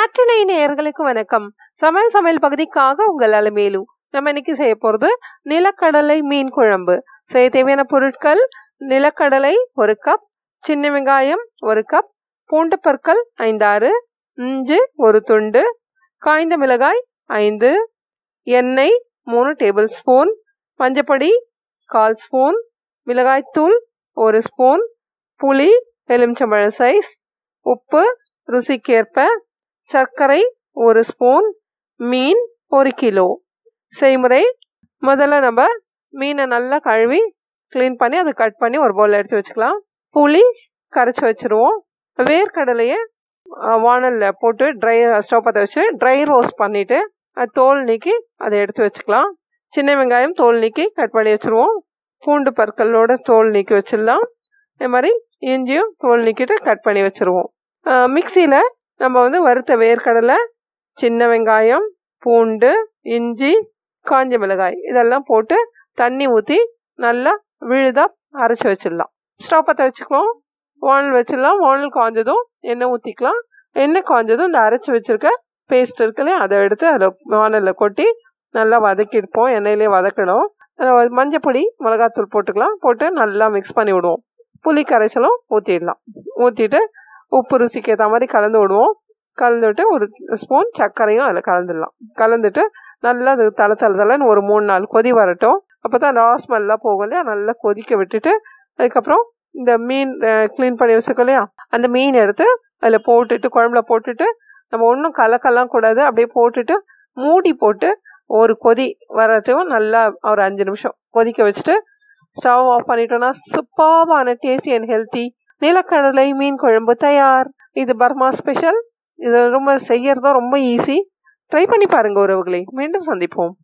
நாட்டினை நேயர்களுக்கு வணக்கம். சமையல் சமையல் பகுதிக்காக உங்கள் அலமேலு நம்ம இன்னைக்கு செய்ய போகிறது நிலக்கடலை மீன் குழம்பு. செய்ய தேவையான பொருட்கள் நிலக்கடலை ஒரு கப் சின்ன வெங்காயம் ஒரு கப் பூண்டு பற்கள் ஐந்தாறு இஞ்சி ஒரு துண்டு காய்ந்த மிளகாய் ஐந்து எண்ணெய் மூணு டேபிள் ஸ்பூன் மஞ்சப்பொடி கால் ஸ்பூன் மிளகாய்த்தூள் ஒரு ஸ்பூன் புளி எலுமிச்சம்பழம் சைஸ் உப்பு ருசிக்கேற்ப சர்க்கரை ஒரு ஸ்பூன் மீன் ஒரு கிலோ. செய்முறை முதல்ல நம்ம மீனை நல்லா கழுவி க்ளீன் பண்ணி அதை கட் பண்ணி ஒரு பவுலில் எடுத்து வச்சுக்கலாம். புளி கரைச்சி வச்சுருவோம். வேர்க்கடலையை வானலில் போட்டு ட்ரை ஸ்டவ் பற்ற வச்சு ட்ரை ரோஸ்ட் பண்ணிவிட்டு அது தோல் நீக்கி அதை எடுத்து வச்சுக்கலாம். சின்ன வெங்காயம் தோல் நீக்கி கட் பண்ணி வச்சுருவோம். பூண்டு பற்களோட தோல் நீக்கி வச்சிடலாம். இது மாதிரி இஞ்சியும் தோல் நீக்கிட்டு கட் பண்ணி வச்சுருவோம். மிக்சியில் நம்ம வந்து வறுத்த வேர்க்கடலை சின்ன வெங்காயம் பூண்டு இஞ்சி காஞ்ச மிளகாய் இதெல்லாம் போட்டு தண்ணி ஊற்றி நல்லா விழுதாக அரைச்சி வச்சிடலாம். ஸ்டவ் பற்ற வச்சுக்குவோம். வானல் வச்சிடலாம். வானல் காஞ்சதும் எண்ணெய் ஊற்றிக்கலாம் எண்ணெய் காஞ்சதும் இந்த அரைச்சி வச்சுருக்க பேஸ்ட் இருக்குல்லையே அதை எடுத்து அதில் வானலில் கொட்டி நல்லா வதக்கிடுப்போம் எண்ணெயிலே வதக்கணும். மஞ்சப்பொடி மிளகாத்தூள் போட்டுக்கலாம். போட்டு நல்லா மிக்ஸ் பண்ணி விடுவோம். புளி கரைசலும் ஊற்றிடலாம் ஊற்றிட்டு உப்பு ருசிக்கு ஏற்ற மாதிரி கலந்து விடுவோம். கலந்துட்டு ஒரு ஸ்பூன் சர்க்கரையும் அதில் கலந்துடலாம். கலந்துட்டு நல்லா அது தலை தலை தலைன்னு ஒரு மூணு நாள் கொதி வரட்டும். அப்போ தான் ரா ஸ்மெல்லாம் போகும் இல்லையா? நல்லா கொதிக்க விட்டுட்டு அதுக்கப்புறம் இந்த மீன் க்ளீன் பண்ணி வச்சுருக்கோம் இல்லையா? அந்த மீன் எடுத்து அதில் போட்டுட்டு குழம்புல போட்டுட்டு நம்ம ஒன்றும் கலக்கெல்லாம் கூடாது. அப்படியே போட்டுட்டு மூடி போட்டு ஒரு கொதி வரட்டும். நல்லா ஒரு அஞ்சு நிமிஷம் கொதிக்க வச்சுட்டு ஸ்டவ் ஆஃப் பண்ணிட்டோம்னா சூப்பர்பான டேஸ்டி அண்ட் ஹெல்த்தி நிலக்கடலை மீன் குழம்பு தயார். இது பர்மா ஸ்பெஷல். இது ரொம்ப செய்யறதும் ரொம்ப ஈஸி ட்ரை பண்ணி பாருங்கள் உறவுகளை. மீண்டும் சந்திப்போம்.